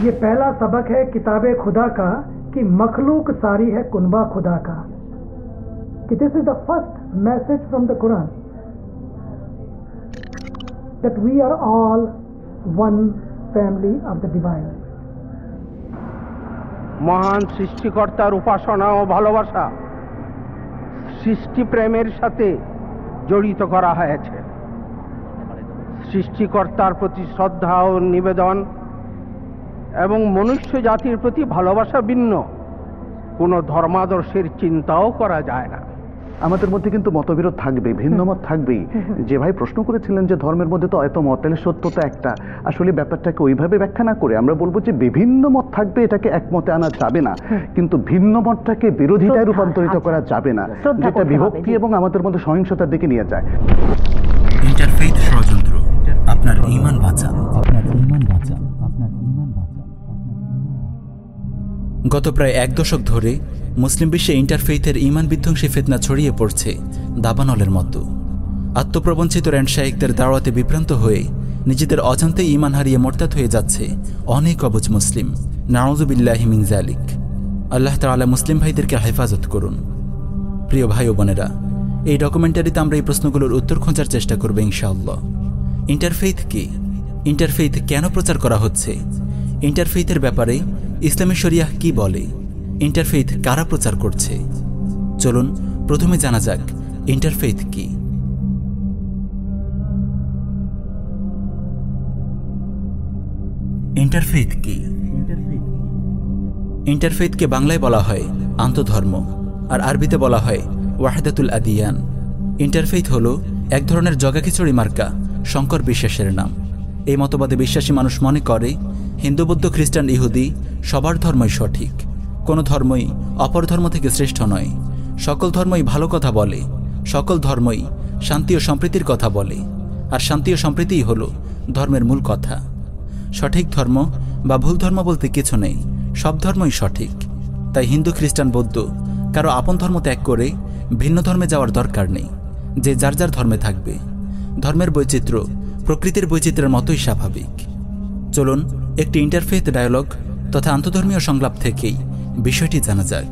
ये पहला सबक है किताब खुदा का कि मखलूक सारी है कुनबा खुदा का कि this is the first message from the Quran that we are all one family of the divine. মহান সৃষ্টিকর্তার উপাসনা ও ভালোবাসা সৃষ্টি প্রেমের সাথে জড়িত করা হয়েছে সৃষ্টিকর্তার প্রতি শ্রদ্ধা ও নিবেদন এবং মনুষ্য জাতির প্রতি ভালোবাসা ভিন্ন। কোনো ধর্মাদর্শের চিন্তাও করা যায় না। আমাদের মধ্যে কিন্তু মতবিরোধ থাকবে ভিন্ন মত থাকবেই যে ভাই প্রশ্ন করেছিলেন যে ধর্মের মধ্যে তো এত মত তাহলে সত্যতা একটা আসলে ব্যাপারটাকে ওইভাবে ব্যাখ্যা না করে আমরা বলব যে বিভিন্ন মত থাকবে এটাকে একমতে আনা যাবে না। কিন্তু ভিন্ন মতটাকে বিরোধিতায় রূপান্তরিত আচ্ছা। করা যাবে না যেটা বিভক্তি এবং আমাদের মধ্যে সহিংসতার দিকে নিয়ে যায়। ইন্টারফেইথ ষড়যন্ত্র আপনার ঈমান বাঁচান আপনার ঈমান বাঁচান গত প্রায় এক দশক ধরে মুসলিম বিশ্বে ইন্টারফেইথের ইমান বিধ্বংসী ফেতনা ছড়িয়ে পড়ছে দাবানলের মতো। আত্মপ্রবঞ্চিত র্যান্ডশাইকদের দাওয়াতে বিভ্রান্ত হয়ে নিজেদের অজান্তে ইমান হারিয়ে মোরতাদ হয়ে যাচ্ছে অনেক অবুজ মুসলিম। নাউজুবিল্লাহি মিন জালিক আল্লাহ তাআলা মুসলিম ভাইদেরকে হেফাজত করুন। প্রিয় ভাই ও বোনেরা, এই ডকুমেন্টারিতে আমরা এই প্রশ্নগুলোর উত্তর খোঁজার চেষ্টা করব ইনশাআল্লাহ। ইন্টারফেইথ কি? ইন্টারফেইথ কেন প্রচার করা হচ্ছে? ইন্টারফেইথের ব্যাপারে ইসলামী শরিয়াহ কি বলে? ইন্টারফেইথ কারা প্রচার করছে? চলুন, প্রথমে জানা যাক, ইন্টারফেইথ কি। ইন্টারফেইথ কি? ইন্টারফেইথকে বাংলায় বলা হয় আন্তধর্ম, আর আরবিতে বলা হয় ওয়াহেদাতুল আদিয়ান। ইন্টারফেইথ হল এক ধরনের জগাখিচড়ি মার্কা, শঙ্কর বিশ্বাসের নাম। এই মতবাদে বিশ্বাসী মানুষ মনে করে হিন্দু, বৌদ্ধ, খ্রিস্টান, ইহুদি, সবার ধর্মই সঠিক। কোনো ধর্মই অপর ধর্ম থেকে শ্রেষ্ঠ নয়। সকল ধর্মই ভালো কথা বলে, সকল ধর্মই শান্তি ও সম্প্রীতির কথা বলে, আর শান্তি ও সম্প্রীতিই হল ধর্মের মূল কথা। সঠিক ধর্ম বা ভুল ধর্ম বলতে কিছু নেই, সব ধর্মই সঠিক। তাই হিন্দু, খ্রিস্টান, বৌদ্ধ কারও আপন ধর্ম ত্যাগ করে ভিন্ন ধর্মে যাওয়ার দরকার নেই, যে যার যার ধর্মে থাকবে। ধর্মের বৈচিত্র্য প্রকৃতির বৈচিত্র্যের মতোই স্বাভাবিক। চলুন একটি ইন্টারফেথ ডায়ালগ তথা আন্তধর্মীয় সংলাপ থেকেই বিষয়টি জানা যাক।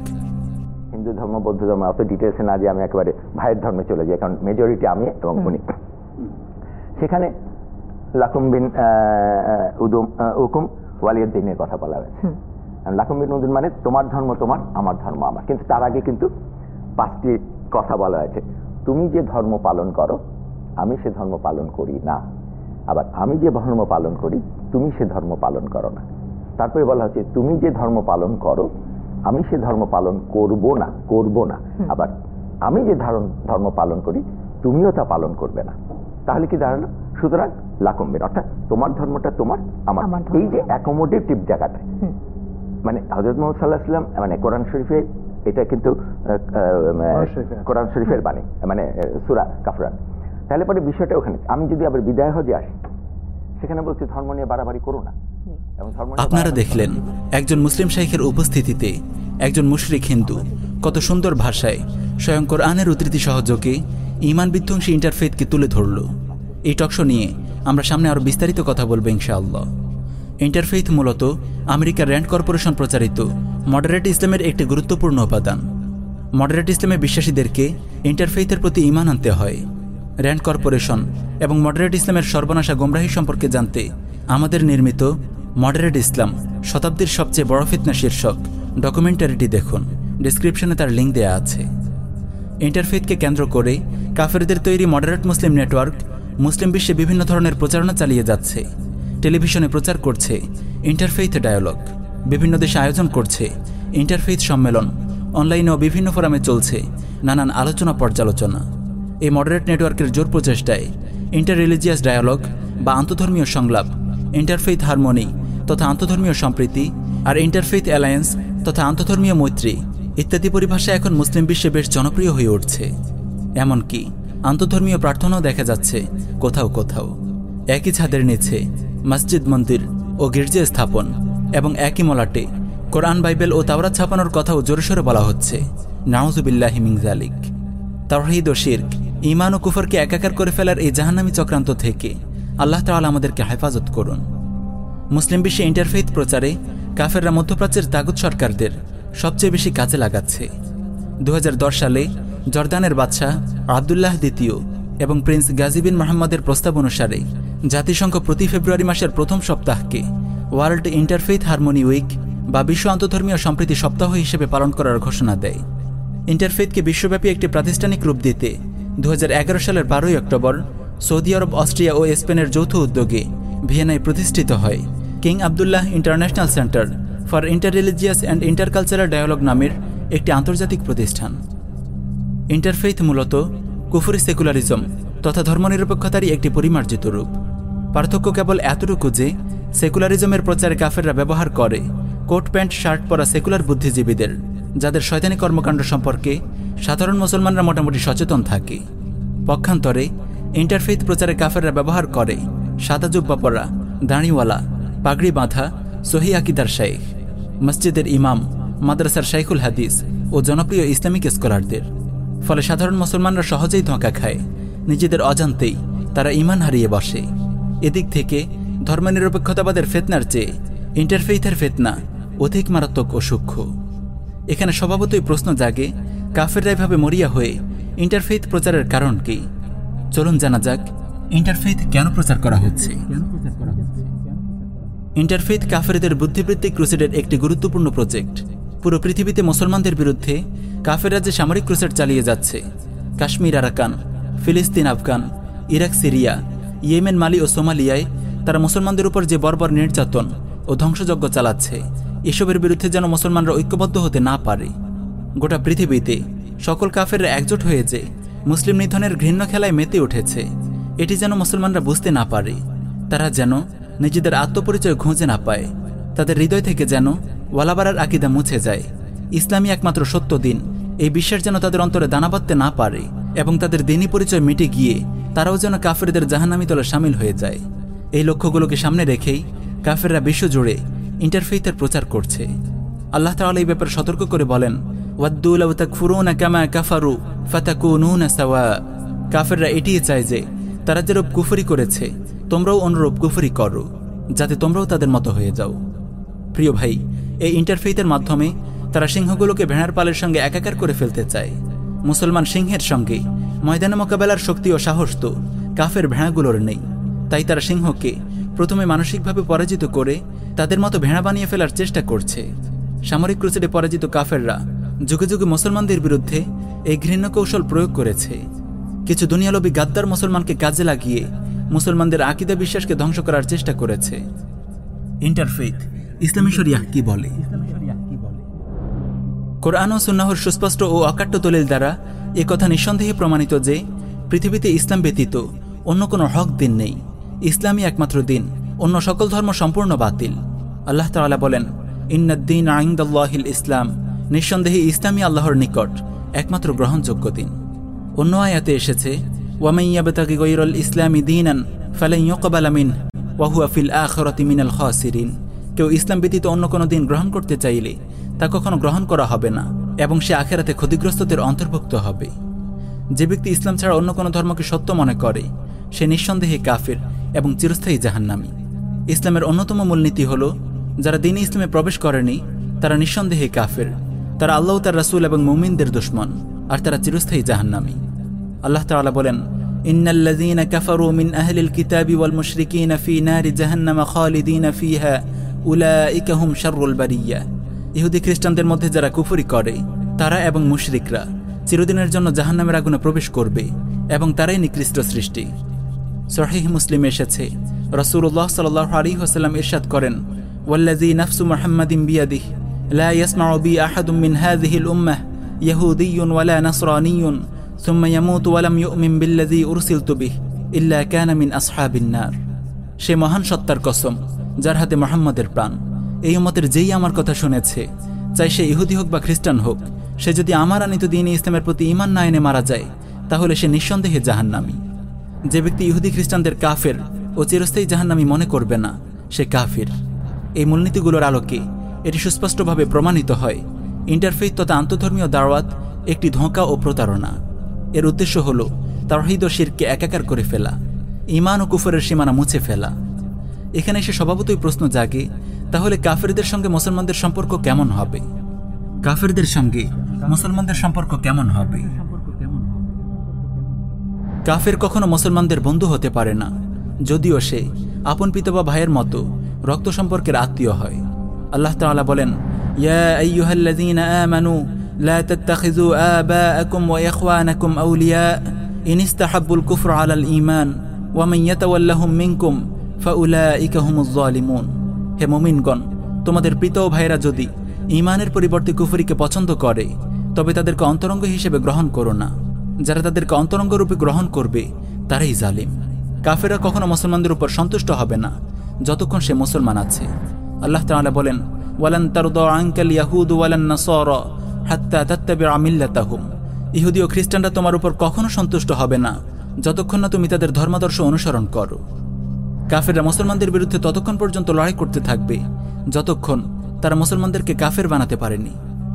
হিন্দু ধর্ম বৌদ্ধ ধর্ম অত ডিটেলসে না যে আমি একেবারে ভাইয়ের ধর্মে চলে যাই কারণ মেজরিটি আমি এবং উনি। সেখানে লাকুম বিন উদুম উকুম ওয়ালিয়ার দিনের কথা বলা হয়েছে। লাকুম বিন উদুম মানে তোমার ধর্ম তোমার আমার ধর্ম আমার। কিন্তু তার আগে কিন্তু পাঁচটি কথা বলা হয়েছে। তুমি যে ধর্ম পালন করো আমি সে ধর্ম পালন করি না। আবার আমি যে ধর্ম পালন করি তুমি সে ধর্ম পালন করো না। তারপরে বলা হচ্ছে তুমি যে ধর্ম পালন করো আমি সে ধর্ম পালন করব না করব না। আবার আমি যে ধর্ম ধর্ম পালন করি তুমিও তা পালন করবে না। তাহলে কি দাঁড়াল? সুতরাং লাকম্বের অর্থাৎ তোমার ধর্মটা তোমার আমার। এই যে অ্যাকোমোডেটিভ জায়গাটা। মানে হজরত মোহাম্মদ সাল্লাহ সাল্লাম মানে কোরআন শরীফে এটা কিন্তু। কোরআন শরীফের বাণী মানে সুরা কাফরান। তাহলে পরে বিষয়টা ওখানে আমি যদি আবার বিদায় হজে আসি সেখানে বলছি ধর্ম নিয়ে বাড়াবাড়ি করো না। এবং ধর্ম নিয়ে আপনারা দেখলেন একজন মুসলিম শাইখের উপস্থিতিতে একজন মুশরিক হিন্দু কত সুন্দর ভাষায় স্বয়ং কোরআনের উদ্ধৃতি সহযোগে ইমান বিধ্বংসী ইন্টারফেথকে তুলে ধরল। এই টকশো নিয়ে আমরা সামনে আরও বিস্তারিত কথা বলব ইনশাআল্লাহ। ইন্টারফেথ মূলত আমেরিকার র্যান্ড কর্পোরেশন প্রচারিত মডারেট ইসলামের একটি গুরুত্বপূর্ণ উপাদান। মডারেট ইসলামে বিশ্বাসীদেরকে ইন্টারফেথের প্রতি ইমান আনতে হয়। র্যান্ড কর্পোরেশন এবং মডারেট ইসলামের সর্বনাশা গোমরাহী সম্পর্কে জানতে আমাদের নির্মিত মডারেট ইসলাম শতাব্দীর সবচেয়ে বড় ফিতনা শীর্ষক ডকুমেন্টারিটি দেখুন। ডিসক্রিপশনে তার লিঙ্ক দেয়া আছে। ইন্টারফেথকে কেন্দ্র করে কাফেরদের তৈরি মডারেট মুসলিম নেটওয়ার্ক মুসলিম বিশ্বে বিভিন্ন ধরনের প্রচারণা চালিয়ে যাচ্ছে। টেলিভিশনে প্রচার করছে ইন্টারফেথ ডায়ালগ। বিভিন্ন দেশে আয়োজন করছে ইন্টারফেথ সম্মেলন। অনলাইনেও বিভিন্ন ফোরামে চলছে নানান আলোচনা পর্যালোচনা। এই মডারেট নেটওয়ার্কের জোর প্রচেষ্টায় ইন্টার রিলিজিয়াস ডায়ালগ বা আন্তধর্মীয় সংলাপ ইন্টারফেথ হারমোনি তথা আন্তধর্মীয় সম্প্রীতি আর ইন্টারফেথ অ্যালায়েন্স তথা আন্তধর্মীয় মৈত্রী ইত্যাদি পরিভাষা এখন মুসলিম বিশ্বে বেশ জনপ্রিয় হয়ে উঠছে। এমনকি আন্তধর্মীয় প্রার্থনাও দেখা যাচ্ছে কোথাও কোথাও। একই ছাদের নিচে মসজিদ, মন্দির ও গির্জা স্থাপন এবং একই মলাটে কোরআন, বাইবেল ও তাওরাত ছাপানোর কথাও জোরসোরে বলা হচ্ছে। নাউজুবিল্লাহি মিন জালিক তাওহিদ ও শির্ক ইমান ও কুফরকে একাকার করে ফেলার এই জাহান্নামী চক্রান্ত থেকে আল্লাহ তাআলা আমাদেরকে হেফাজত করুন। মুসলিম বিশ্বে ইন্টারফেথ প্রচারে কাফেররা মধ্যপ্রাচ্যের তাগুদ সরকারদের সবচেয়ে বেশি কাজে লাগাচ্ছে। দু হাজার দশ সালে জর্দানের বাদশাহ আবদুল্লাহ দ্বিতীয় এবং প্রিন্স গাজিবিন মোহাম্মদের প্রস্তাব অনুসারে জাতিসংঘ প্রতি ফেব্রুয়ারি মাসের প্রথম সপ্তাহকে ওয়ার্ল্ড ইন্টারফেথ হারমোনি উইক বা বিশ্ব আন্তধর্মীয় সম্প্রীতি সপ্তাহ হিসেবে পালন করার ঘোষণা দেয়। ইন্টারফেথকে বিশ্বব্যাপী একটি প্রাতিষ্ঠানিক রূপ দিতে দু হাজার এগারো সালের বারোই অক্টোবর সৌদি আরব, অস্ট্রিয়া ও স্পেনের যৌথ উদ্যোগে ভিয়েনায় প্রতিষ্ঠিত হয়। King Abdullah International Centre for Interreligious and Intercultural Dialogue নামের একটি আন্তর্জাতিক প্রতিষ্ঠান। ইন্টারফেথ মূলত কুফুরি সেকুলারিজম তথা ধর্মনিরপেক্ষতারই একটি পরিমার্জিত রূপ। পার্থক্য কেবল এতটুকু যে সেকুলারিজমের প্রচারে কাফেররা ব্যবহার করে, কোট প্যান্ট, শার্ট পরা সেকুলার বুদ্ধিজীবীদের। যাদের শয়তানি কর্মকাণ্ড সম্পর্কে সাধারণ মুসলমানরা মোটামুটি সচেতন থাকে। পক্ষান্তরে ইন্টারফেথ প্রচারে কাফেররা ব্যবহার করে সাদা জুব্বা পরা, দাঁড়িওয়ালা, পাগড়ি বাঁধা সহি আকিদার শেখ মসজিদের ইমাম, মাদ্রাসার শাইখুল হাদিস ও জনপ্রিয় ইসলামিক স্কলারদের। ফলে সাধারণ মুসলমানরা সহজেই ধোঁকা খায়, নিজেদের অজান্তেই তারা ইমান হারিয়ে বসে। এদিক থেকে ধর্মনিরপেক্ষতাবাদের ফেতনার চেয়ে ইন্টারফেইথের ফেতনা অধিক মারাত্মক ও সূক্ষ্ম। এখানে স্বভাবতই প্রশ্ন জাগে, কাফেররা এভাবে মরিয়া হয়ে ইন্টারফেইথ প্রচারের কারণ কি? চলুন জানা যাক ইন্টারফেইথ কেন প্রচার করা হচ্ছে? ইন্টারফেইথ কাফেরদের বুদ্ধিবৃত্তিক ক্রুসেডের একটি গুরুত্বপূর্ণ প্রজেক্ট পুরো পৃথিবীতে মুসলমানদের বিরুদ্ধে কাফের রাজ্যে সামরিক ক্রুসেড চালিয়ে যাচ্ছে, কাশ্মীর আরাকান, ফিলিস্তিন Afghan, Iraq, Syria, Yemen, Mali ও সোমালিয়ায় তারা মুসলমানদের উপর যে বর্বর নির্যাতন ও ধ্বংসযজ্ঞ চালাচ্ছে এসবের বিরুদ্ধে যেন মুসলমানরা ঐক্যবদ্ধ হতে না পারে। গোটা পৃথিবীতে সকল কাফেররা একজোট হয়েছে মুসলিম নিধনের ঘৃণ্য খেলায় মেতে উঠেছে, এটি যেন মুসলমানরা বুঝতে না পারে। তারা যেন নিজেদের আত্মপরিচয় খুঁজে না পায়, তাদের হৃদয় থেকে যেন ওয়ালাবারার আকিদা মুছে যায়। ইসলামী একমাত্র সত্য দিন, এই বিশ্বাস যেন তাদের অন্তরে দানা বাঁধতে না পারে এবং তাদের দিনই পরিচয় মিটে গিয়ে তারাও যেন কাফেরদের জাহান্নামি তলে সামিল হয়ে যায়। এই লক্ষ্যগুলোকে সামনে রেখেই কাফেররা বিশ্বজুড়ে ইন্টারফেইথের প্রচার করছে। আল্লাহ তাআলা এই ব্যাপারে সতর্ক করে বলেন কাফেররা এটিই চায় যে, তারা যেরূপ কুফরি করেছে, তোমরাও অনুরূপ কুফরি করো, যাতে তোমরাও তাদের মতো হয়ে যাও। প্রিয় ভাই, এই ইন্টারফেইথের মাধ্যমে তারা সিংহগুলোকে ভেড়ার পালের সঙ্গে একাকার করে ফেলতে চায়। মুসলমান সিংহের সঙ্গে ময়দানে মোকাবেলার শক্তি ও সাহস তো কাফের ভেড়াগুলোর নেই। তাই তারা সিংহকে প্রথমে মানসিকভাবে পরাজিত করে তাদের মতো ভেড়া বানিয়ে ফেলার চেষ্টা করছে। সামরিক ক্রুসেডে পরাজিত কাফেররা যুগে যুগে মুসলমানদের বিরুদ্ধে এই ঘৃণ্য কৌশল প্রয়োগ করেছে। কিছু দুনিয়ালবী গাদ্দার মুসলমানকে কাজে লাগিয়ে মুসলমানদের আকিদা বিশ্বাসকে ধ্বংস করার চেষ্টা করেছে। ইন্টারফেথ ইসলামী কি বলে? কোরআন ও সুন্নাহর সুস্পষ্ট ও অকাট্য দলিল দ্বারা কথা নিঃসন্দেহে প্রমাণিত যে পৃথিবীতে ইসলাম ব্যতীত অন্য কোনো হক দিন নেই। ইসলামই একমাত্র দিন, অন্য সকল ধর্ম সম্পূর্ণ বাতিল। আল্লাহ তাআলা বলেন ইন্নাদ্দিন আইন্দাল্লাহিল ইসলাম, নিঃসন্দেহে ইসলামী আল্লাহর নিকট একমাত্র গ্রহণযোগ্য দিন। অন্য আয়াতে এসেছে ওয়ামাইয়াবতাকি গৈরল ইসলামী দিনান ফালাই ইয়কবালামিন ওয়াহুয়া ফিল আখরতি মিনাল কেউ ইসলাম ব্যতীত অন্য কোনো দিন গ্রহণ করতে চাইলে তা কখনো গ্রহণ করা হবে না এবং সে আখেরাতে ক্ষতিগ্রস্তদের অন্তর্ভুক্ত হবে। যে ব্যক্তি ইসলাম ছাড়া অন্য কোনো ধর্মকে সত্য মনে করে, সে নিঃসন্দেহে কাফের এবং চিরস্থায়ী জাহান্নামী। ইসলামের অন্যতম মূলনীতি হল, যারা দিন ইসলামে প্রবেশ করেনি, তারা নিঃসন্দেহে কাফের। তারা আল্লাহ তার রাসুল এবং মুমিনদের দুশ্মন, আর তারা চিরস্থায়ী জাহান্নামী। আল্লাহ তাআলা বলেন, ইন্নাল্লাযীনা কাফারু মিন আহলিল কিতাবি ওয়াল মুশরিকিনা ফি নারি জাহান্নামা খালিদিনা ফিহা, উলাইকা হুম শাররুল বারিয়া। ইহুদি খ্রিস্টানদের মধ্যে যারা কুফরি করে, তারা এবং মুশরিকরা চিরদিনের জন্য জাহান্নামের আগুনে প্রবেশ করবে, এবং তারাই নিকৃষ্ট সৃষ্টি। সহিহ মুসলিম এসেছে। রসুল্লাহ সাল্লাহ আলী হাসাল্লাম ইরশাদ করেন ওয়াল্লাজি নাফসু মোহাম্মদিম বিয়াদিহ, লা ইয়াসমাউ বি আহাদুম মিন হাযিহিল উম্মাহ ইয়াহুদিয়্যুন ওয়ালা নাসরানিয়্যুন, সুম্মা ইয়ামুতু ওয়া লাম ইউমিন বিল্লাযী উরসিলতু বিহ, ইল্লা কানা মিন সে মহান সত্তার কসম, যার হাতে মোহাম্মদের প্রাণ। এই মতের যেই আমার কথা শুনেছে, চাই সে ইহুদি হোক বা খ্রিস্টান হোক, সে যদি আমার আনিত দিন ইসলামের প্রতি ইমান না এনে মারা যায়, তাহলে সে নিঃসন্দেহে জাহান্নামী। যে ব্যক্তি ইহুদি খ্রিস্টানদের কাফের ও চিরস্থায়ী জাহান্নামী মনে করবে না, সে কাফির। এই মূলনীতিগুলোর আলোকে এটি সুস্পষ্টভাবে প্রমাণিত হয়। ইন্টারফেইথ তথা আন্তধর্মীয় দাওয়াত একটি ধোঁকা ও প্রতারণা। এর উদ্দেশ্য হল তাওহিদ ও শিরকে একাকার করে ফেলা ইমান ও কুফরের সীমানা মুছে ফেলা। এখানে এসে স্বভাবতই প্রশ্ন জাগে, তাহলে কাফেরদের সঙ্গে মুসলমানদের সম্পর্ক কেমন হবে? কাফেরদের সঙ্গে মুসলমানদের সম্পর্ক কেমন হবে? কাফের কখনো মুসলমানদের বন্ধু হতে পারে না, যদিও সে আপন পিতা বা ভাইয়ের মতো রক্ত সম্পর্কের আত্মীয় হয়। আল্লাহ তাআলা বলেন হে মুমিনগণ, তোমাদের পিতা ও ভাইয়েরা যদি ইমানের পরিবর্তে কুফরিকে পছন্দ করে, তবে তাদেরকে অন্তরঙ্গ হিসেবে গ্রহণ করো না। যারা তাদেরকে অন্তরঙ্গ রূপে গ্রহণ করবে, তারাই জালিম। কাফেরা কখনো মুসলমানদের উপর সন্তুষ্ট হবে না, যতক্ষণ সে মুসলমান আছে। আল্লাহ তাআলা বলেন, ওয়ালান তারদা আনকাল ইয়াহুদ ওয়ালান নাসারা হাত্তা তাত্তাবিআ মিল্লাতাহুম। ইহুদি ও খ্রিস্টানরা তোমার উপর কখনো সন্তুষ্ট হবে না, যতক্ষণ না তুমি তাদের ধর্মাদর্শ অনুসরণ করো। কাফেররা মুসলমানদের বিরুদ্ধে ততক্ষণ পর্যন্ত লড়াই করতে থাকবে, যতক্ষণ তারা মুসলমানদেরকে কাফের বানাতে পারেনি।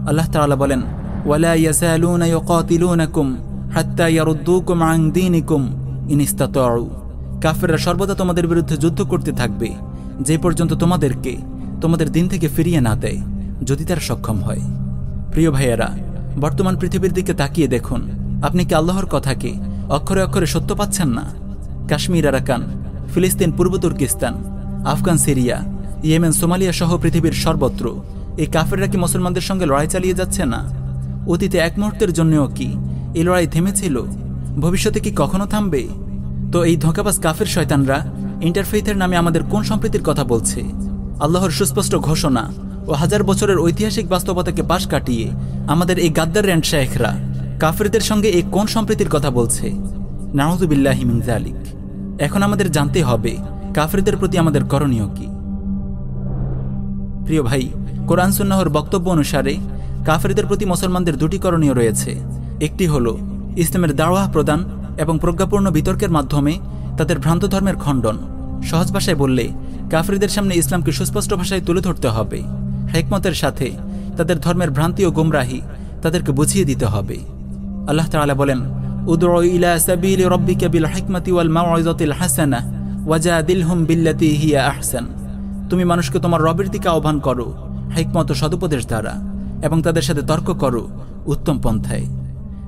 আল্লাহ তাআলা বলেন, ওয়ালা ইয়াসালুনা ইউকাতিলুনাকুম হাত্তা ইয়ারুদ্দুকুম আন দীনিকুম ইন ইস্তাতাউ। কাফেররা সর্বদা তোমাদের বিরুদ্ধে যুদ্ধ করতে থাকবে। যে পর্যন্ত তোমাদেরকে তোমাদের দিন থেকে ফিরিয়ে না দেয়, যদি তারা সক্ষম হয়। প্রিয় ভাইয়েরা, বর্তমান পৃথিবীর দিকে তাকিয়ে দেখুন, আপনি কি আল্লাহর কথাকে অক্ষরে অক্ষরে সত্য পাচ্ছেন না? কাশ্মীর আরাকান, ফিলিস্তিন পূর্ব Turkestan, Afghan Syria, Yemen, Somalia সহ পৃথিবীর সর্বত্র এই কাফেররা কি মুসলমানদের সঙ্গে লড়াই চালিয়ে যাচ্ছে না? অতীতে এক মুহূর্তের জন্যও কি এই লড়াই থেমেছিল। ভবিষ্যতে কি কখনো থামবে? তো এই ধোঁকাবাজ কাফের শয়তানরা ইন্টারফেইথের নামে আমাদের কোন সম্প্রীতির কথা বলছে? আল্লাহর সুস্পষ্ট ঘোষণা ও হাজার বছরের ঐতিহাসিক বাস্তবতাকে পাশ কাটিয়ে আমাদের এই গাদ্দার র্যান্ড শায়েখরা কাফেরদের সঙ্গে এই কোন সম্প্রীতির কথা বলছে? নাহজুবিল্লাহ মিন জালিক এখন আমাদের জানতে হবে কাফেরদের প্রতি আমাদের করণীয় কি। প্রিয় ভাই, কোরআন সুন্নাহর বক্তব্য অনুসারে কাফেরদের প্রতি মুসলমানদের দুটি করণীয় রয়েছে। একটি হলো ইসলামের দাওয়াহ প্রদান এবং প্রজ্ঞাপূর্ণ বিতর্কের মাধ্যমে তাদের ভ্রান্ত ধর্মের খণ্ডন। সহজ ভাষায় বললে, কাফেরদের সামনে ইসলামকে সুস্পষ্ট ভাষায় তুলে ধরতে হবে। হেকমতের সাথে তাদের ধর্মের ভ্রান্তি ও গুমরাহি তাদেরকে বুঝিয়ে দিতে হবে। আল্লাহ তাআলা বলেন, উদউ ইলা বিল্লাতি হিয়া আহসান। তুমি মানুষকে তোমার রবের দিকে আহ্বান করো, হিকমত ও সদুপদেশ দ্বারা, এবং তাদের সাথে তর্ক করো, উত্তম পন্থায়।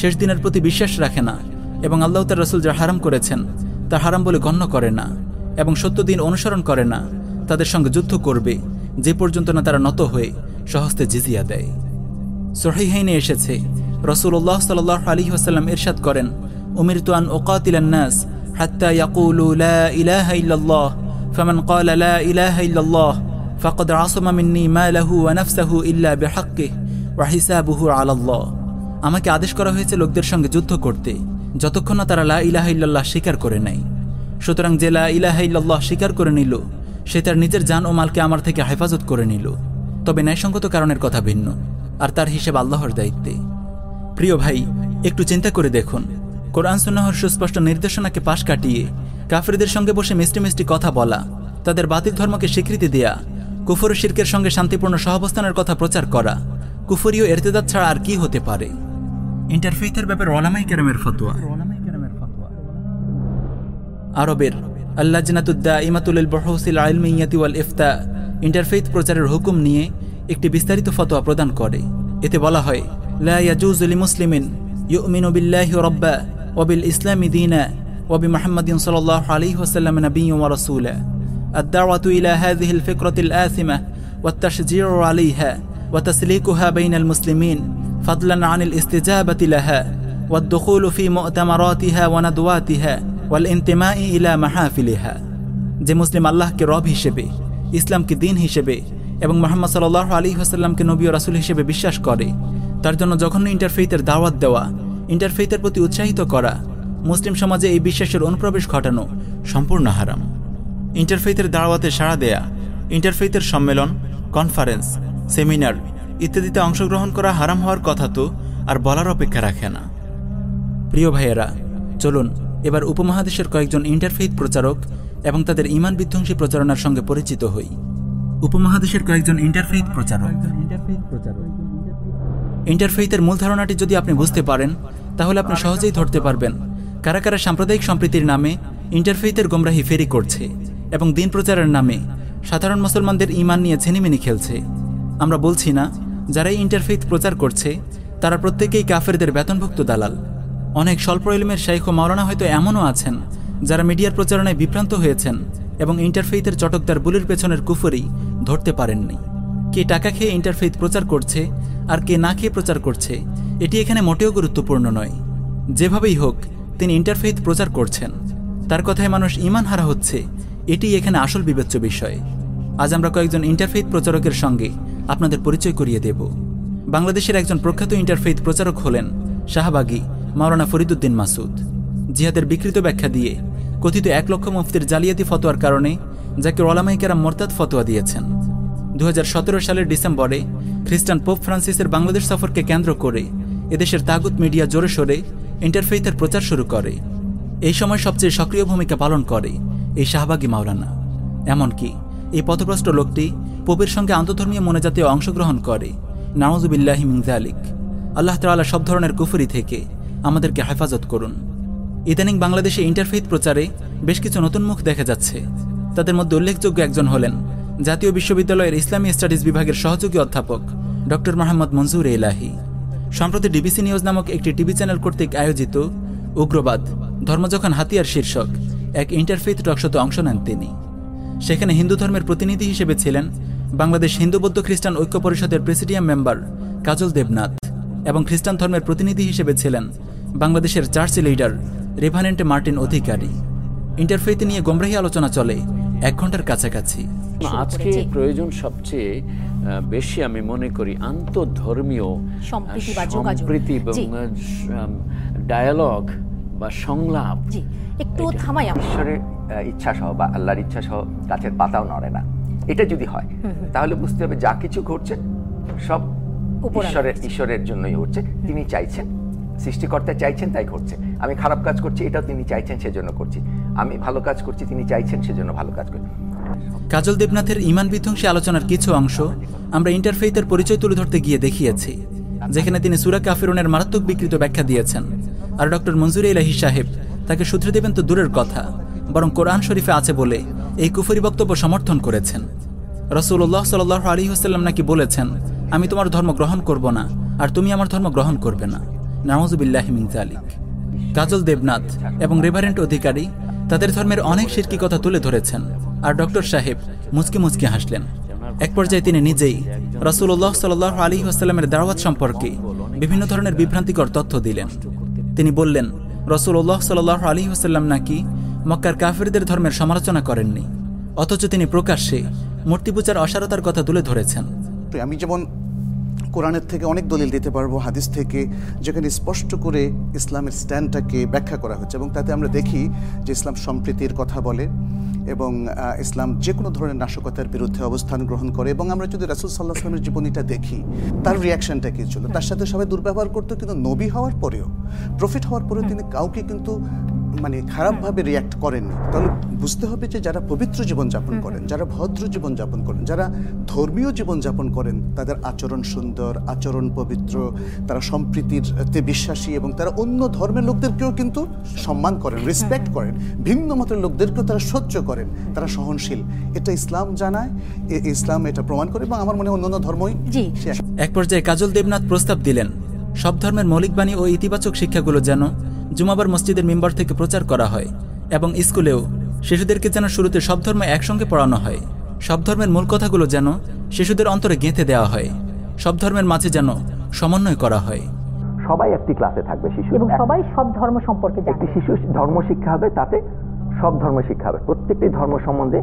শেষ দিনের প্রতি বিশ্বাস রাখে না এবং আল্লাহ তার রসুল যা হারাম করেছেন, তা হারাম বলে গণ্য করে না এবং সত্য দিন অনুসরণ করে না, তাদের সঙ্গে যুদ্ধ করবে। যে পর্যন্ত না তারা নত হয়ে সহস্তে জিজিয়া দেয়। সহিহাইনে এসেছে রসুল্লাহ সাল আলী আসাল্লাম ইরশাদ করেন, উমিরতু আন ওকাতিলান নাস হাত্তা ইয়াকুলু মালাহু ইল্লা বিহাক্কিহ ওয়া আলাল্লাহ। আমাকে আদেশ করা হয়েছে লোকদের সঙ্গে যুদ্ধ করতে, যতক্ষণ না তারা লা ইলাহা স্বীকার করে নেয় সুতরাং যে লা ইলাহা ইল্লাল্লাহ স্বীকার করে নিল, সে তার নিজের জান ও মালকে আমার থেকে হেফাজত করে নিল। তবে ন্যায়সঙ্গত কারণের কথা ভিন্ন, আর তার হিসেব আল্লাহর দায়িত্বে। প্রিয় ভাই, একটু চিন্তা করে দেখুন। কোরআন সুন্নাহর সুস্পষ্ট নির্দেশনাকে পাশ কাটিয়ে, কাফেরদের সঙ্গে বসে মিষ্টি মিষ্টি কথা বলা, তাদের বাতিল ধর্মকে স্বীকৃতি দেয়া, কুফর শির্কের সঙ্গে শান্তিপূর্ণ সহাবস্থানের কথা প্রচার করা, কুফরি ও এরতেদাত ছাড়া আর কি হতে পারে? ইন্টারফেইথের ব্যাপারে ওলামাই কেরামের ফতোয়া আরবের আল্লাজনাতুদ্দা ইমাতুল বহসিল আলমিয়াতি ওয়াল ইফতা ইন্টারফেইথ প্রচারের হুকুম নিয়ে একটি বিস্তারিত ফতোয়া প্রদান করে এতে বলা হয় লা ইয়াজুজ লিমুসলিমিন ইউমিনু বিল্লাহি রাব্বা ওয়া বিল ইসলামি দীনা ওয়া বিমুহাম্মাদিন সাল্লাল্লাহু আলাইহি ওয়াসাল্লাম নাবিয়্যা ওয়া রাসূলা الدعوة إلى هذه الفكرة الآثمة والتشجيع عليها وتسليكها بين المسلمين فضلا عن الاستجابة لها والدخول في مؤتمراتها وندواتها والانتماء إلى محافلها যে মুসলিম আল্লাহকে রব হিসেবে ইসলামকে দিন হিসেবে এবং মোহাম্মদ সাল্লাহ আলী হাসাল্লামকে নবী ও রাসুল হিসেবে বিশ্বাস করে তার জন্য জঘন্য ইন্টারফেইথের দাওয়াত দেওয়া ইন্টারফেইথের প্রতি উৎসাহিত করা মুসলিম সমাজে এই বিশ্বাসের অনুপ্রবেশ ঘটানো সম্পূর্ণ হারাম ইন্টারফেইথের দাওয়াতে সাড়া দেয়া ইন্টারফেইথের সম্মেলন কনফারেন্স সেমিনার ইত্যাদিতে অংশগ্রহণ করা হারাম হওয়ার কথা তো আর বলার অপেক্ষা রাখে না। প্রিয় ভাইয়েরা, চলুন এবার উপমহাদেশের কয়েকজন ইন্টারফেইথ প্রচারক এবং তাদের ইমান বিধ্বংসী প্রচারণার সঙ্গে পরিচিত হই। উপমহাদেশের কয়েকজন ইন্টারফেইথ প্রচারক। ইন্টারফেইথের মূল ধারণাটি যদি আপনি বুঝতে পারেন, তাহলে আপনি সহজেই ধরতে পারবেন কারা কারা সাম্প্রদায়িক সম্প্রীতির নামে ইন্টারফেইথের গোমরাহি ফেরি করছে এবং দিন প্রচারের নামে সাধারণ মুসলমানদের ইমান নিয়ে ছেনিমিনি খেলছে। আমরা বলছি না, যারা ইন্টারফেইথ প্রচার করছে, তারা প্রত্যেকেই কাফেরদের বেতনভুক্ত দালাল। অনেক স্বল্প ইলমের শাইখ ও মাওলানা হয়তো এমনও আছেন, যারা মিডিয়ার প্রচারণায় বিভ্রান্ত হয়েছেন এবং ইন্টারফেইথের চটকদার বুলির পেছনের কুফরি ধরতে পারেননি। কে টাকা খেয়ে ইন্টারফেইথ প্রচার করছে, আর কে না খেয়ে প্রচার করছে, এটি এখানে মোটেও গুরুত্বপূর্ণ নয়। যেভাবেই হোক, তিনি ইন্টারফেইথ প্রচার করছেন। তার কথায় মানুষ ইমান হারা হচ্ছে এটি এখানে আসল বিবেচ্য বিষয়। আজ আমরা কয়েকজন ইন্টারফেইথ প্রচারকের সঙ্গে আপনাদের পরিচয় করিয়ে দেব। বাংলাদেশের একজন প্রখ্যাত ইন্টারফেইথ প্রচারক হলেন শাহবাগী মাওলানা ফরিদুদ্দিন মাসুদ। জিহাদের বিকৃত ব্যাখ্যা দিয়ে কথিত এক লক্ষ মুফতির জালিয়াতি ফতোয়ার কারণে যাকে ওলামাইকেরা মর্তাদ ফতোয়া দিয়েছেন। দু হাজার সতেরো সালের ডিসেম্বরে খ্রিস্টান পোপ ফ্রান্সিসের বাংলাদেশ সফরকে কেন্দ্র করে এদেশের তাগুত মিডিয়া জোরে সোরে ইন্টারফেইথের প্রচার শুরু করে। এই সময় সবচেয়ে সক্রিয় ভূমিকা পালন করে এই শাহবাগী মাওলানা। এমনকি এই পথভ্রষ্ট লোকটি পোপের সঙ্গে আন্তধর্মীয় মনোজাতীয় অংশগ্রহণ করে। নাওজুবিল্লাহি মিংজালিক আল্লাহ তাআলা সব ধরনের কুফুরি থেকে আমাদেরকে হেফাজত করুন। ইদানিং বাংলাদেশে ইন্টারফেইথ প্রচারে বেশ কিছু নতুন মুখ দেখা যাচ্ছে। তাদের মধ্যে উল্লেখযোগ্য একজন হলেন জাতীয় বিশ্ববিদ্যালয়ের ইসলামী স্টাডিজ বিভাগের সহযোগী অধ্যাপক ডক্টর মোহাম্মদ মনজুর এলাহি সম্প্রতি ডিবিসি নিউজ নামক একটি টিভি চ্যানেল কর্তৃক আয়োজিত উগ্রবাদ ধর্ম যখন হাতিয়ার শীর্ষক এক ইন্টারফেইথ টকশোতে অংশ নেন তিনি। সেখানে হিন্দু ধর্মের প্রতিনিধি হিসেবে ছিলেন বাংলাদেশ হিন্দু বৌদ্ধ খ্রিস্টান ঐক্য পরিষদের প্রেসিডিয়াম মেম্বার কাজল দেবনাথ এবং খ্রিস্টান ধর্মের প্রতিনিধি হিসেবে ছিলেন বাংলাদেশের church leader Reverend Martin Adhikari. Interfaith নিয়ে গোমরাহী আলোচনা চলে এক ঘণ্টার কাছাকাছি। আজকে প্রয়োজন সবচেয়ে বেশি আমি মনে করি আন্তঃধর্মীয় সম্প্রীতি। ডায়ালগ বা সংলাপ। একটু থামাই আমরা ঈশ্বরের ইচ্ছা সহ বা আল্লাহর ইচ্ছা সহ গাছের পাতাও নড়ে না। এটা যদি হয় তাহলে বুঝতে হবে যা কিছু ঘটছে সব ঈশ্বরের ঈশ্বরের জন্যই হচ্ছে। তিনি চাইছেন সৃষ্টিকর্তা চাইছেন তাই ঘটছে। আমি খারাপ কাজ করছি এটাও তিনি চাইছেন সেজন্য করছি। আমি ভালো কাজ করছি তিনি চাইছেন সেজন্য ভালো কাজ করছি কাজল দেবনাথের ইমান বিধ্বংসী আলোচনার কিছু অংশ আমরা ইন্টারফেইথের পরিচয় তুলে ধরতে গিয়ে দেখিয়েছি যেখানে তিনি সুরা কাফিরুনের মারাত্মক বিকৃত ব্যাখ্যা দিয়েছেন। আর ডক্টর মঞ্জুর ইলাহি সাহেব তাকে শুধরে দেবেন তো দূরের কথা বরং কোরআন শরীফে আছে বলে এই কুফরি বক্তব্য সমর্থন করেছেন। রসুল্লাহ সাল আলী হাসাল্লাম নাকি বলেছেন, আমি তোমার ধর্ম গ্রহণ করব না, আর তুমি আমার ধর্ম গ্রহণ করবে না। নামাজুবিল্লাহ মিনজালিক কাজল দেবনাথ এবং রেভারেন্ট অধিকারী তাদের ধর্মের অনেক শিরকি কথা তুলে ধরেছেন, আর ডক্টর সাহেব মুচকি মুচকি হাসলেন। এক পর্যায়ে তিনি নিজেই রসুল্লাহ সাল আলী আসাল্লামের দাওয়াত সম্পর্কে বিভিন্ন ধরনের বিভ্রান্তিকর তথ্য দিলেন। তিনি বললেন রসুল্লাহ সাল আলী আসাল্লাম নাকি মক্কার কাফিরদের ধর্মের সমালোচনা করেননি। অথচ তিনি প্রকাশ্যে মূর্তি পূজার অসারতার কথা তুলে ধরেছেন। আমি যেমন কোরআনের থেকে অনেক দলিল দিতে পারব, হাদিস থেকে, যেখানে স্পষ্ট করে ইসলামের স্ট্যান্ডটাকে ব্যাখ্যা করা হচ্ছে এবং তাতে আমরা দেখি যে ইসলাম সম্প্রীতির কথা বলে এবং ইসলাম যে কোনো ধরনের নাশকতার বিরুদ্ধে অবস্থান গ্রহণ করে এবং আমরা যদি রাসুল সাল্লাহ আসলামের জীবনীটা দেখি, তার রিয়াকশনটা কি ছিল? তার সাথে সবাই দুর্ব্যবহার করতো কিন্তু নবী হওয়ার পরেও প্রফিট হওয়ার পরেও তিনি কাউকে কিন্তু মানে খারাপভাবে রিয়াক্ট করেননি। তাহলে বুঝতে হবে যে যারা পবিত্র জীবন যাপন করেন যারা ভদ্র জীবন যাপন করেন যারা ধর্মীয় জীবন যাপন করেন তাদের আচরণ সুন্দর আচরণ পবিত্র তারা সম্প্রীতির তে বিশ্বাসী এবং তারা অন্য ধর্মের লোকদেরকেও কিন্তু সম্মান করেন রেসপেক্ট করেন ভিন্ন মতের লোকদেরকেও তারা সহ্য করেন তারা সহনশীল। এটা ইসলাম জানায় এ- ইসলাম এটা প্রমাণ করে এবং আমার মনে হয় অন্যান্য ধর্মই জি। এক পর্যায়ে কাজল দেবনাথ প্রস্তাব দিলেন সব ধর্মের মৌলিক বাণী ও ইতিবাচক শিক্ষাগুলো যেন জুমাবার মসজিদের মেম্বার থেকে প্রচার করা হয় এবং স্কুলেও শিশুদেরকে যেন শুরুতে সব ধর্ম একসঙ্গে পড়ানো হয়। সব ধর্মের মূল কথাগুলো যেন শিশুদের অন্তরে গেঁথে দেওয়া হয়। সব ধর্মের মাঝে যেন সমন্বয় করা হয়। সবাই একটি ক্লাসে থাকবে শিশু এবং সবাই সব ধর্ম সম্পর্কে একটি শিশু ধর্ম শিক্ষা হবে তাতে সব ধর্ম শিক্ষা হবে। প্রত্যেকটি ধর্ম সম্বন্ধে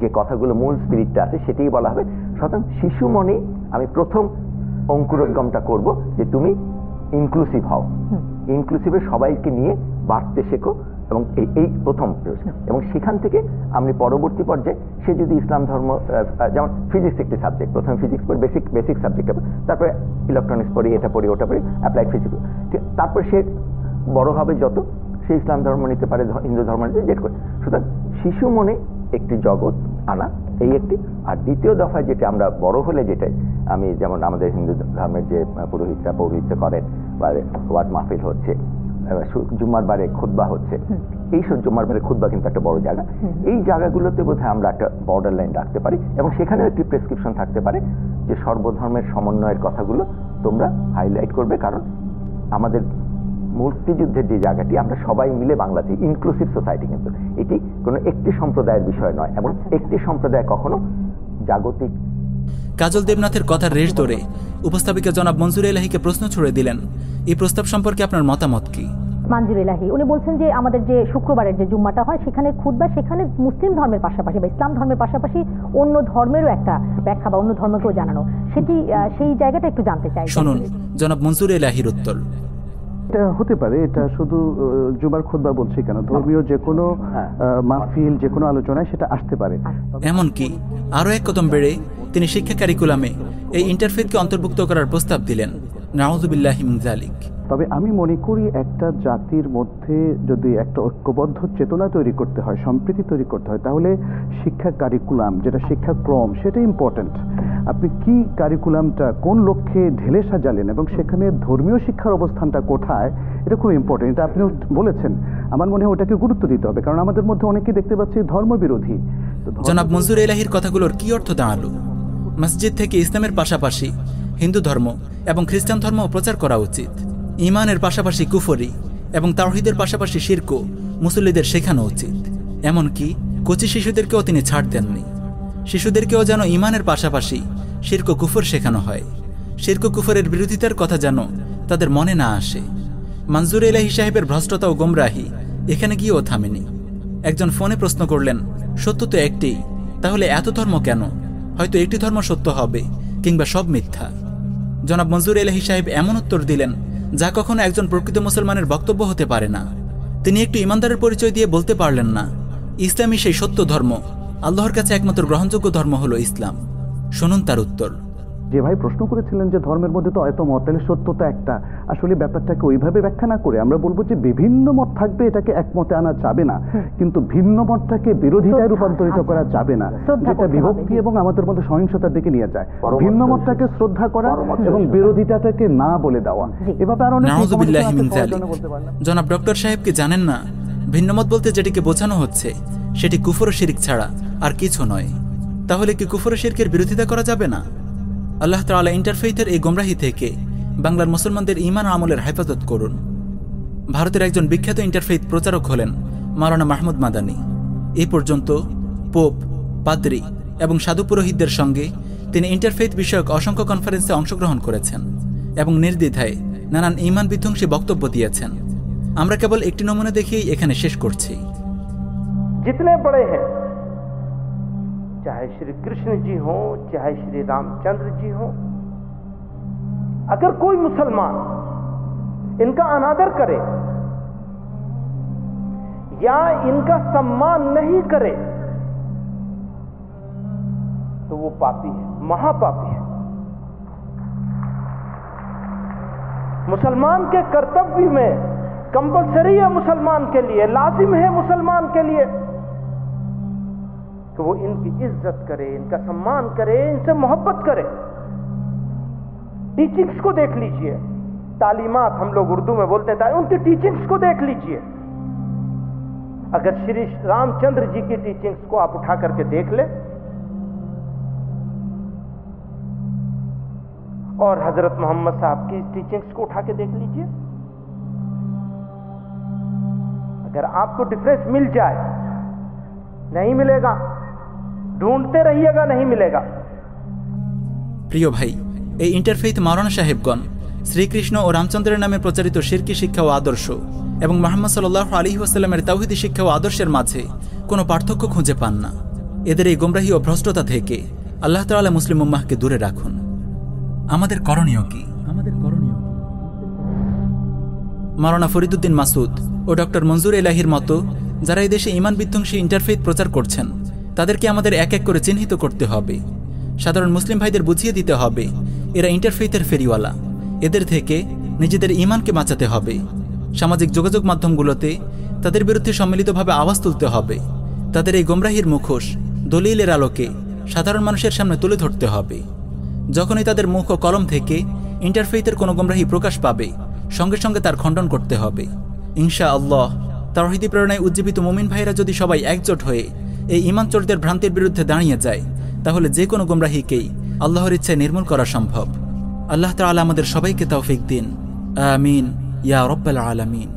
যে কথাগুলো মূল স্পিরিটটা আছে সেটাই বলা হবে। সুতরাং শিশু মনে আমি প্রথম অঙ্কুরোদ্গমটা করব যে তুমি ইনক্লুসিভ হও। ইনক্লুসিভে সবাইকে নিয়ে বাড়তে শেখো এবং এই এই প্রথম এবং সেখান থেকে আমি পরবর্তী পর্যায়ে সে যদি ইসলাম ধর্ম যেমন ফিজিক্স একটি সাবজেক্ট প্রথমে ফিজিক্স পড়ি বেসিক বেসিক সাবজেক্ট তারপরে ইলেকট্রনিক্স পড়ি, এটা পড়ি, ওটা পড়ি অ্যাপ্লাইড ফিজিক্স ঠিক, তারপর সে বড় হবে যত, সে ইসলাম ধর্ম নিতে পারে হিন্দু ধর্ম নিতে যেটা করে সুতরাং শিশু মনে একটি জগৎ আনা, এই একটি। আর দ্বিতীয় দফায় যেটা আমরা বড় হলে যেটাই, আমি যেমন আমাদের হিন্দু ধর্মের যে পুরোহিতরা পৌরোহিত্য করেন বা ওয়াজ মাহফিল হচ্ছে জুম্মার বারে খুদ্া হচ্ছে। এই সব জুম্মার বারে খুদ্া কিন্তু একটা বড় জায়গা। এই জায়গাগুলোতে বোধহয় আমরা একটা বর্ডার লাইন রাখতে পারি এবং সেখানেও একটি প্রেসক্রিপশন থাকতে পারে যে সর্বধর্মের সমন্বয়ের কথাগুলো তোমরা হাইলাইট করবে কারণ আমাদের মুক্তিযুদ্ধের যে জায়গাটি আমরা সবাই মিলে বাংলাতে ইনক্লুসিভ সোসাইটি কিন্তু। এটি কোনো একটি সম্প্রদায়ের বিষয় নয় এবং একটি সম্প্রদায় কখনো জাগতিক কাজল দেবনাথের কথার রেশ ধরে উপস্থাপিকা জনাব মঞ্জুর এলাহিকে প্রশ্ন ছুড়ে দিলেন এই প্রস্তাব সম্পর্কে আপনার মতামত কি? মানজুর এলাহি উনি বলছেন যে আমাদের যে শুক্রবারের যে জুম্মাটা হয় সেখানে খুদ্া সেখানে মুসলিম ধর্মের পাশাপাশি বা ইসলাম ধর্মের পাশাপাশি অন্য ধর্মেরও একটা ব্যাখ্যা বা অন্য ধর্মকেও জানানো। সেটি সেই জায়গাটা একটু জানতে চাই। শুনুন জনাব মঞ্জুর এলাহির উত্তর। এটা হতে পারে এটা শুধু জুমার খুদ্া বলছি কেন? ধর্মীয় যে কোনো হ্যাঁ। মাহফিল যে কোনো আলোচনায় সেটা আসতে পারে। এমনকি আরও এক কদম বেড়ে তিনি শিক্ষা কারিকুলামে এই ইন্টারফেথকে অন্তর্ভুক্ত করার প্রস্তাব দিলেন। নাউজুবিল্লাহ জালিক তবে আমি মনে করি একটা জাতির মধ্যে যদি একটা ঐক্যবদ্ধ চেতনা তৈরি করতে হয়, সম্প্রীতি তৈরি করতে হয়, তাহলে শিক্ষা কারিকুলাম যেটা শিক্ষাক্রম সেটা ইম্পর্ট্যান্ট আপনি কি কারিকুলামটা কোন লক্ষ্যে ঢেলে সাজালেন এবং সেখানে ধর্মীয় শিক্ষার অবস্থানটা কোথায়, এটা খুব ইম্পর্টেন্ট এটা আপনি বলেছেন। আমার মনে হয় ওটাকে গুরুত্ব দিতে হবে, কারণ আমাদের মধ্যে অনেকেই দেখতে পাচ্ছি ধর্মবিরোধী। জনাব মঞ্জুর এলাহির কথাগুলোর কি অর্থ দাঁড়াল? মসজিদ থেকে ইসলামের পাশাপাশি হিন্দু ধর্ম এবং খ্রিস্টান ধর্ম প্রচার করা উচিত। ইমানের পাশাপাশি কুফরি এবং তাওহিদের পাশাপাশি শির্ক মুসল্লিদের শেখানো উচিত। এমনকি কচি শিশুদেরকেও তিনি ছাড় দেননি। শিশুদেরকেও যেন ইমানের পাশাপাশি শির্ক কুফর শেখানো হয়। শির্ক কুফরের বিরোধিতার কথা যেন তাদের মনে না আসে। মঞ্জুর এলাহি সাহেবের ভ্রষ্টতা ও গোমরাহি এখানে গিয়েও থামেনি। একজন ফোনে প্রশ্ন করলেন, সত্য তো একটি, তাহলে এত ধর্ম কেন? হয়তো একটি ধর্ম সত্য হবে কিংবা সব মিথ্যা। জনাব মঞ্জুর এলাহি সাহেব এমন উত্তর দিলেন যা কখনো একজন প্রকৃত মুসলমানের বক্তব্য হতে পারে না। তিনি একটু ইমানদারের পরিচয় দিয়ে বলতে পারলেন না, ইসলামই সেই সত্য ধর্ম, আল্লাহর কাছে একমাত্র গ্রহণযোগ্য ধর্ম হলো ইসলাম। শুনুন তার উত্তর। যে ভাই প্রশ্ন করেছিলেন যে ধর্মের মধ্যে তো এত মত তাহলে সত্যতা একটা। আসলে ব্যাপারটাকে ওইভাবে ব্যাখ্যা না করে আমরা বলব যে বিভিন্ন মত থাকবে এটাকে একমতে আনা যাবে না। কিন্তু ভিন্ন মতটাকে বিরোধিতায় রূপান্তরিত আচ্ছা। করা যাবে না। যেটা বিভক্তি এবং আমাদের মধ্যে সহিংসতার দিকে নিয়ে যায়। ভিন্ন মতটাকে শ্রদ্ধা করা এবং বিরোধিতাটাকে না বলে দেওয়া। এভাবে আরও অনেক। জনাব ডক্টর সাহেব কি জানেন না? ভিন্নমত বলতে যেটিকে বোঝানো হচ্ছে সেটি কুফর ও শিরিক ছাড়া আর কিছু নয়। তাহলে কি কুফর শিরকের বিরোধিতা করা যাবে না? আল্লাহ তালা ইন্টারফেইথের এই গোমরাহি থেকে বাংলার মুসলমানদের ইমান আমলের হেফাজত করুন। ভারতের একজন বিখ্যাত ইন্টারফেইত প্রচারক হলেন মারানা মাহমুদ মাদানি। এ পর্যন্ত পোপ পাদ্রি এবং সাধু পুরোহিতদের সঙ্গে তিনি ইন্টারফেইত বিষয়ক অসংখ্য কনফারেন্সে অংশগ্রহণ করেছেন এবং নির্দ্বিধায় নানান ইমান বিধ্বংসী বক্তব্য দিয়েছেন। আমরা কেবল একটি নমুনা দেখেই এখানে শেষ করছি। জিতনে পড়ে হ্যাঁ चाहे श्री कृष्ण जी हों, चाहे श्री रामचंद्र जी हों, अगर कोई मुसलमान इनका अनादर करे या इनका सम्मान नहीं करे तो वो पापी है, महापापी है। मुसलमान के कर्तव्य में कंपलसरी है मुसलमान के लिए, लाजिम है मुसलमान के लिए। कि वो इनकी इज़्ज़त करे, इनका सम्मान करे, इनसे मोहब्बत करे। टीचिंग्स को देख लीजिए। तालीमात हम लोग उर्दू में बोलते हैं उनकी टीचिंग्स को देख लीजिए। अगर श्री रामचंद्र जी की टीचिंग्स को आप उठा करके देख ले। और हज़रत मोहम्मद साहब की टीचिंग्स को उठा के देख लीजिए। अगर आपको डिफरेंस मिल जाए, नहीं मिलेगा। ঢুঁড়তে রহিয়েগা নহি মিলেগা প্রিয় ভাই এই ইন্টারফেইথ মাওলানা সাহেবগণ শ্রীকৃষ্ণ ও রামচন্দ্রের নামে প্রচারিত শিরকি শিক্ষা ও আদর্শ এবং মোহাম্মদ সাল্লাহ আলী ওয়াসাল্লামের তাহিদি শিক্ষা ও আদর্শের মাঝে কোনো পার্থক্য খুঁজে পান না। এদের এই গোমরাহী ও ভ্রষ্টতা থেকে আল্লাহ তালা মুসলিম উম্মাহকে দূরে রাখুন। আমাদের করণীয় কি? আমাদের করণীয় মারানা ফরিদুদ্দিন মাসুদ ও ডক্টর মঞ্জুর এলাহির মতো যারা এদেশে ইমান বিধ্বংসী ইন্টারফেথ প্রচার করছেন তাদেরকে আমাদের এক এক করে চিহ্নিত করতে হবে। সাধারণ মুসলিম ভাইদের বুঝিয়ে দিতে হবে, এরা ইন্টারফেথের ফেরিওয়ালা। এদের থেকে নিজেদের ইমানকে বাঁচাতে হবে। সামাজিক যোগাযোগ মাধ্যমগুলোতে তাদের বিরুদ্ধে সম্মিলিতভাবে আওয়াজ তুলতে হবে। তাদের এই গোমরাহির মুখোশ দলিলের আলোকে সাধারণ মানুষের সামনে তুলে ধরতে হবে। যখনই তাদের মুখ ও কলম থেকে ইন্টারফেইথের কোনো গোমরাহি প্রকাশ পাবে, সঙ্গে সঙ্গে তার খণ্ডন করতে হবে। ইনশা আল্লাহ তাওহিদি প্রেরণায় উজ্জীবিত মুমিন ভাইরা যদি সবাই একজোট হয়ে এই ইমানচরদের ভ্রান্তির বিরুদ্ধে দাঁড়িয়ে যায়, তাহলে যে কোনো গুমরাহিকেই আল্লাহর ইচ্ছায় নির্মূল করা সম্ভব। আল্লাহ তালা আমাদের সবাইকে তৌফিক দিন। আমিন। ইয়া রব্বাল আলামিন।